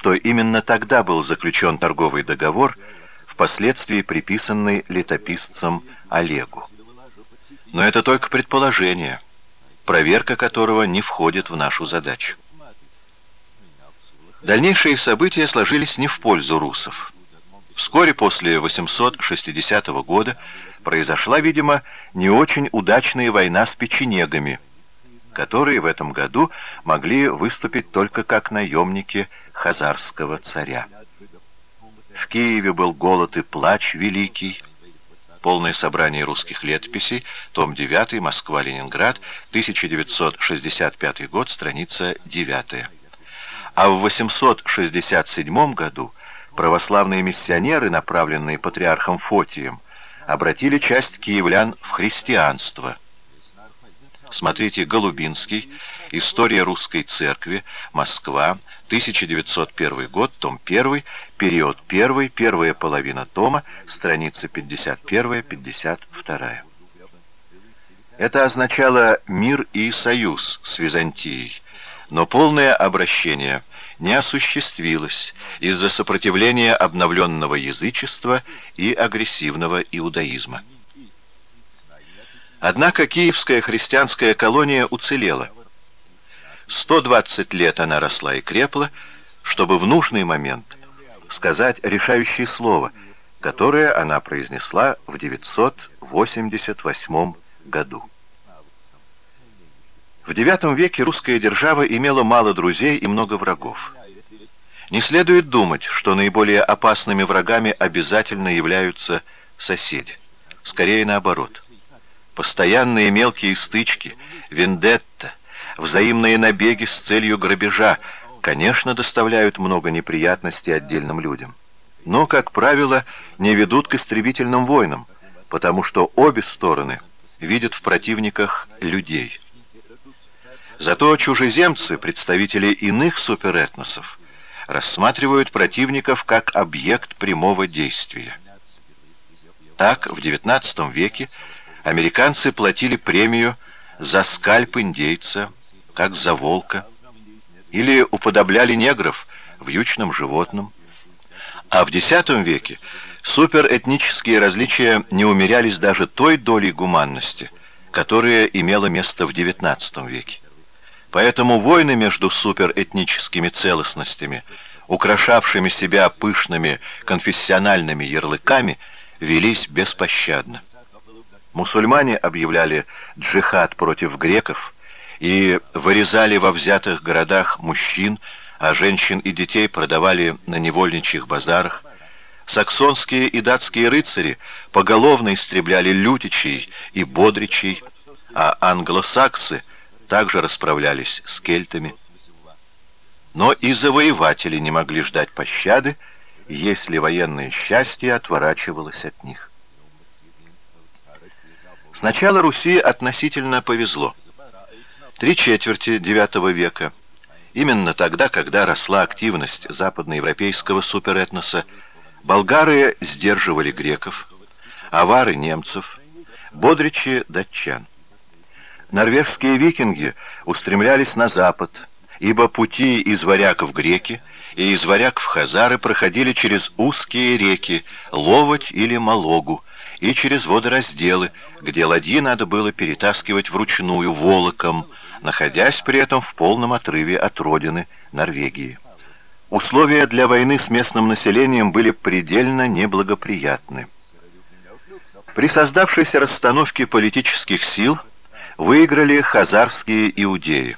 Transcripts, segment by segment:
что именно тогда был заключен торговый договор, впоследствии приписанный летописцам Олегу. Но это только предположение, проверка которого не входит в нашу задачу. Дальнейшие события сложились не в пользу русов. Вскоре после 860 года произошла, видимо, не очень удачная война с печенегами, которые в этом году могли выступить только как наемники хазарского царя. В Киеве был голод и плач великий, Полное собрание русских летописей, том 9, Москва-Ленинград, 1965 год, страница 9. А в 867 году православные миссионеры, направленные патриархом Фотием, обратили часть киевлян в христианство. Смотрите Голубинский, История русской церкви, Москва, 1901 год, том 1, период 1, первая половина тома, страница 51-52. Это означало мир и союз с Византией, но полное обращение не осуществилось из-за сопротивления обновленного язычества и агрессивного иудаизма. Однако киевская христианская колония уцелела. 120 лет она росла и крепла, чтобы в нужный момент сказать решающее слово, которое она произнесла в 988 году. В IX веке русская держава имела мало друзей и много врагов. Не следует думать, что наиболее опасными врагами обязательно являются соседи. Скорее наоборот. Постоянные мелкие стычки, вендетта, взаимные набеги с целью грабежа, конечно, доставляют много неприятностей отдельным людям. Но, как правило, не ведут к истребительным войнам, потому что обе стороны видят в противниках людей – Зато чужеземцы, представители иных суперэтносов, рассматривают противников как объект прямого действия. Так, в XIX веке американцы платили премию за скальп индейца, как за волка, или уподобляли негров вьючным животным. А в X веке суперэтнические различия не умерялись даже той долей гуманности, которая имела место в XIX веке. Поэтому войны между суперэтническими целостностями, украшавшими себя пышными конфессиональными ярлыками, велись беспощадно. Мусульмане объявляли джихад против греков и вырезали во взятых городах мужчин, а женщин и детей продавали на невольничьих базарах. Саксонские и датские рыцари поголовно истребляли лютичей и бодричей, а англосаксы также расправлялись с кельтами. Но и завоеватели не могли ждать пощады, если военное счастье отворачивалось от них. Сначала Руси относительно повезло. Три четверти IX века, именно тогда, когда росла активность западноевропейского суперэтноса, болгары сдерживали греков, авары — немцев, бодричи — датчан. Норвежские викинги устремлялись на запад, ибо пути из варяг в греки и из варяг в хазары проходили через узкие реки Ловоть или Малогу, и через водоразделы, где ладьи надо было перетаскивать вручную волоком, находясь при этом в полном отрыве от родины Норвегии. Условия для войны с местным населением были предельно неблагоприятны. При создавшейся расстановке политических сил – выиграли хазарские иудеи.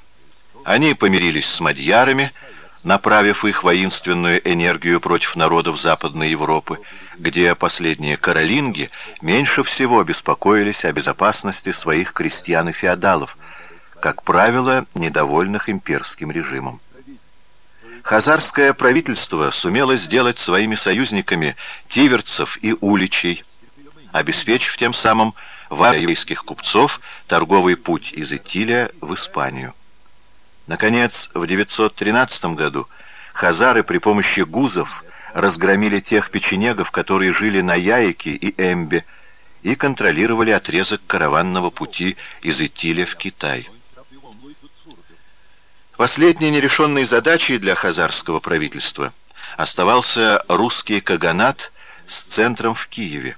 Они помирились с мадьярами, направив их воинственную энергию против народов Западной Европы, где последние каролинги меньше всего беспокоились о безопасности своих крестьян и феодалов, как правило, недовольных имперским режимом. Хазарское правительство сумело сделать своими союзниками тиверцев и уличей, обеспечив тем самым варварских купцов торговый путь из Итилия в Испанию. Наконец, в 913 году хазары при помощи гузов разгромили тех печенегов, которые жили на Яике и Эмбе, и контролировали отрезок караванного пути из Итиля в Китай. Последней нерешенной задачей для хазарского правительства оставался русский каганат с центром в Киеве.